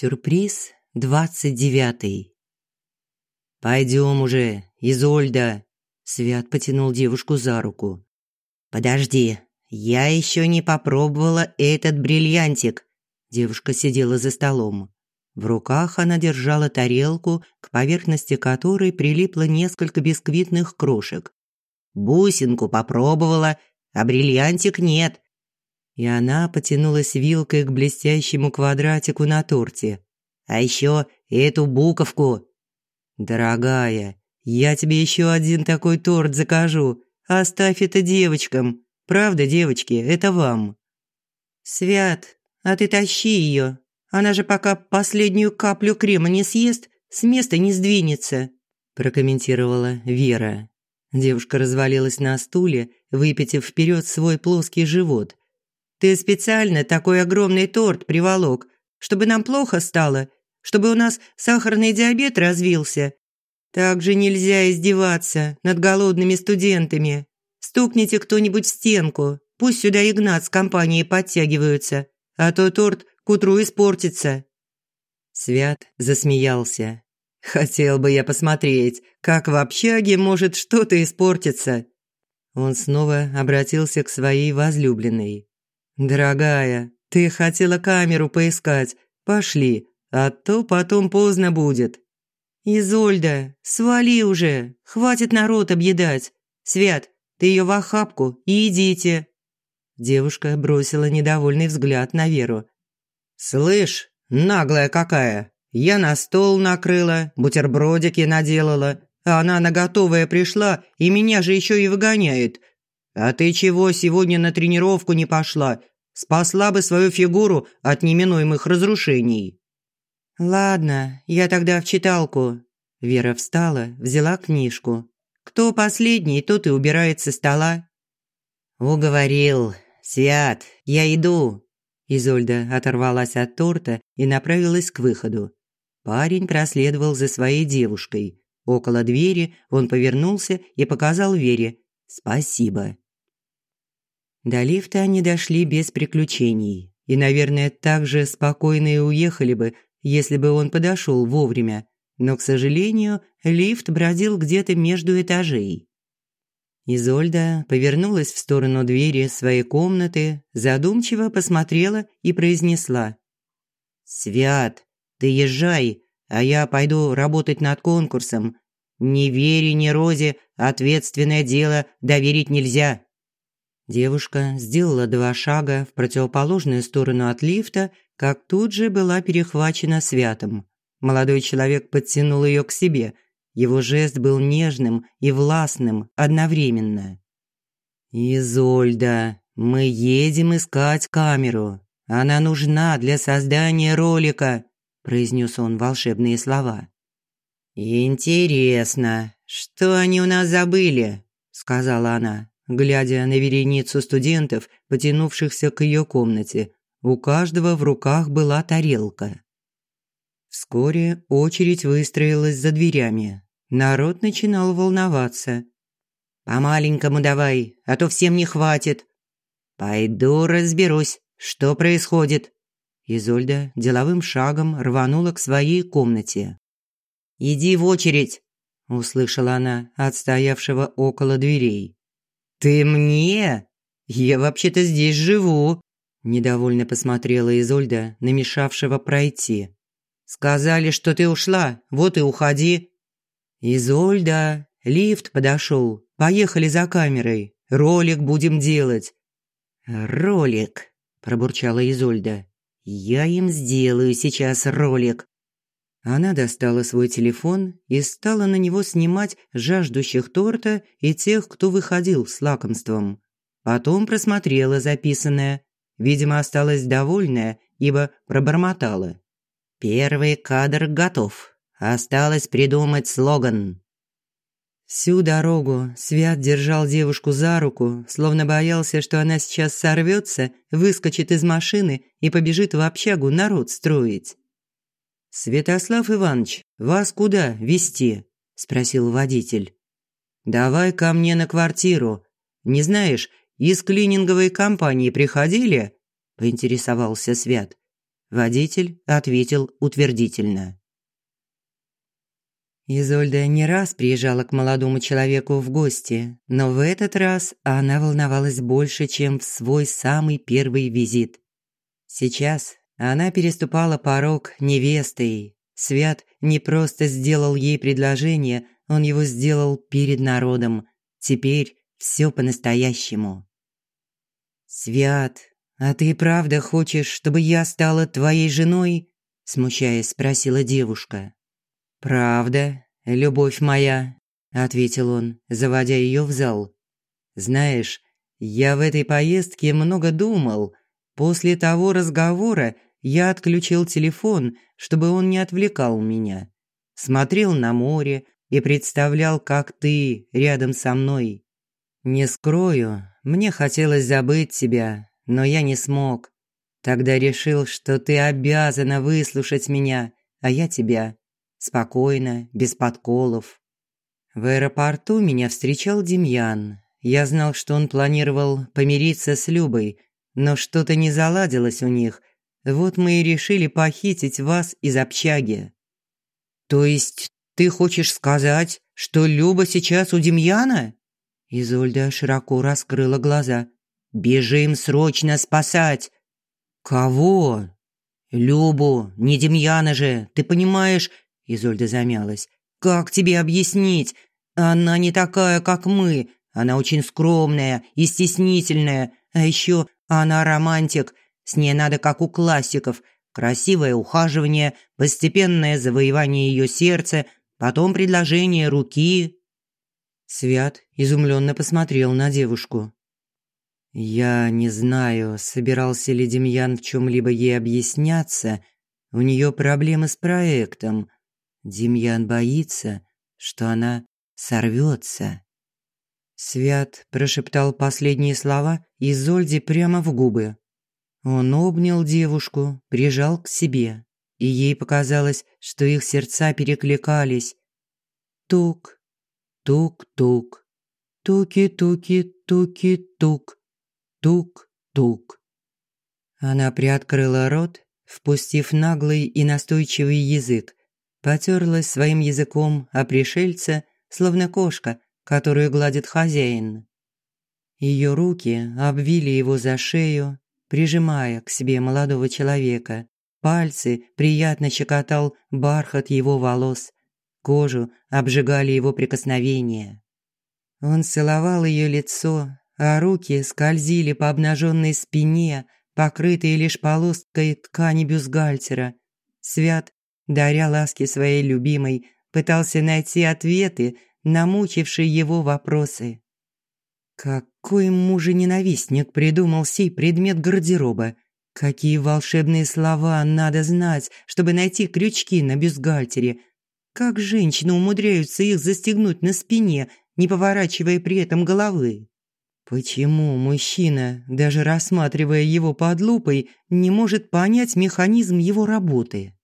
Сюрприз двадцать девятый. «Пойдем уже, Изольда!» Свят потянул девушку за руку. «Подожди, я еще не попробовала этот бриллиантик!» Девушка сидела за столом. В руках она держала тарелку, к поверхности которой прилипло несколько бисквитных крошек. «Бусинку попробовала, а бриллиантик нет и она потянулась вилкой к блестящему квадратику на торте. «А еще эту буковку!» «Дорогая, я тебе еще один такой торт закажу. Оставь это девочкам. Правда, девочки, это вам». «Свят, а ты тащи ее. Она же пока последнюю каплю крема не съест, с места не сдвинется», прокомментировала Вера. Девушка развалилась на стуле, выпитив вперед свой плоский живот – ты специально такой огромный торт приволок, чтобы нам плохо стало, чтобы у нас сахарный диабет развился. Так же нельзя издеваться над голодными студентами. Стукните кто-нибудь в стенку, пусть сюда Игнат с компанией подтягиваются, а то торт к утру испортится». Свят засмеялся. «Хотел бы я посмотреть, как в общаге может что-то испортиться». Он снова обратился к своей возлюбленной. «Дорогая, ты хотела камеру поискать. Пошли, а то потом поздно будет». «Изольда, свали уже, хватит народ объедать. Свят, ты ее в охапку и идите». Девушка бросила недовольный взгляд на Веру. «Слышь, наглая какая, я на стол накрыла, бутербродики наделала, а она на готовое пришла и меня же еще и выгоняет. А ты чего сегодня на тренировку не пошла? Спасла бы свою фигуру от неминуемых разрушений. Ладно, я тогда в читалку. Вера встала, взяла книжку. Кто последний, тот и убирает со стола. Уговорил. Свят, я иду. Изольда оторвалась от торта и направилась к выходу. Парень проследовал за своей девушкой. Около двери он повернулся и показал Вере «Спасибо». До лифта они дошли без приключений. И, наверное, так же спокойно и уехали бы, если бы он подошел вовремя. Но, к сожалению, лифт бродил где-то между этажей. Изольда повернулась в сторону двери своей комнаты, задумчиво посмотрела и произнесла. «Свят, ты езжай, а я пойду работать над конкурсом. Ни Вере, ни Розе ответственное дело доверить нельзя». Девушка сделала два шага в противоположную сторону от лифта, как тут же была перехвачена святым. Молодой человек подтянул ее к себе. Его жест был нежным и властным одновременно. «Изольда, мы едем искать камеру. Она нужна для создания ролика», – произнес он волшебные слова. «Интересно, что они у нас забыли?» – сказала она глядя на вереницу студентов, потянувшихся к ее комнате. У каждого в руках была тарелка. Вскоре очередь выстроилась за дверями. Народ начинал волноваться. «По-маленькому давай, а то всем не хватит». «Пойду разберусь, что происходит». Изольда деловым шагом рванула к своей комнате. «Иди в очередь», – услышала она от стоявшего около дверей. «Ты мне? Я вообще-то здесь живу!» Недовольно посмотрела Изольда на мешавшего пройти. «Сказали, что ты ушла, вот и уходи». «Изольда, лифт подошел. Поехали за камерой. Ролик будем делать». «Ролик», – пробурчала Изольда. «Я им сделаю сейчас ролик». Она достала свой телефон и стала на него снимать жаждущих торта и тех, кто выходил с лакомством. Потом просмотрела записанное. Видимо, осталась довольная, ибо пробормотала. «Первый кадр готов. Осталось придумать слоган». Всю дорогу Свят держал девушку за руку, словно боялся, что она сейчас сорвется, выскочит из машины и побежит в общагу народ строить. «Святослав Иванович, вас куда везти?» – спросил водитель. «Давай ко мне на квартиру. Не знаешь, из клининговой компании приходили?» – поинтересовался Свят. Водитель ответил утвердительно. Изольда не раз приезжала к молодому человеку в гости, но в этот раз она волновалась больше, чем в свой самый первый визит. Сейчас она переступала порог невестой. Свят не просто сделал ей предложение, он его сделал перед народом. Теперь все по-настоящему. «Свят, а ты правда хочешь, чтобы я стала твоей женой?» смущаясь, спросила девушка. «Правда, любовь моя», – ответил он, заводя ее в зал. «Знаешь, я в этой поездке много думал. После того разговора я отключил телефон, чтобы он не отвлекал меня. Смотрел на море и представлял, как ты рядом со мной. Не скрою, мне хотелось забыть тебя, но я не смог. Тогда решил, что ты обязана выслушать меня, а я тебя спокойно, без подколов. В аэропорту меня встречал Демьян. Я знал, что он планировал помириться с Любой, но что-то не заладилось у них. Вот мы и решили похитить вас из общаги. То есть ты хочешь сказать, что Люба сейчас у Демьяна? Изольда широко раскрыла глаза. Бежим срочно спасать. Кого? Любу, не Демьяна же. Ты понимаешь, Изольда замялась. «Как тебе объяснить? Она не такая, как мы. Она очень скромная и стеснительная. А еще она романтик. С ней надо, как у классиков. Красивое ухаживание, постепенное завоевание ее сердца, потом предложение руки». Свят изумленно посмотрел на девушку. «Я не знаю, собирался ли Демьян в чем-либо ей объясняться. У нее проблемы с проектом. Демьян боится, что она сорвется. Свят прошептал последние слова Изольде прямо в губы. Он обнял девушку, прижал к себе, и ей показалось, что их сердца перекликались. Тук, тук-тук, туки-туки-туки-тук, тук-тук. Она приоткрыла рот, впустив наглый и настойчивый язык, потерлась своим языком о пришельца, словно кошка, которую гладит хозяин. Ее руки обвили его за шею, прижимая к себе молодого человека. Пальцы приятно щекотал бархат его волос, кожу обжигали его прикосновения. Он целовал ее лицо, а руки скользили по обнаженной спине, покрытой лишь полоской ткани бюстгальтера. Свят даря ласки своей любимой, пытался найти ответы на мучившие его вопросы. Какой мужененавистник придумал сей предмет гардероба? Какие волшебные слова надо знать, чтобы найти крючки на бюстгальтере? Как женщины умудряются их застегнуть на спине, не поворачивая при этом головы? Почему мужчина, даже рассматривая его под лупой, не может понять механизм его работы?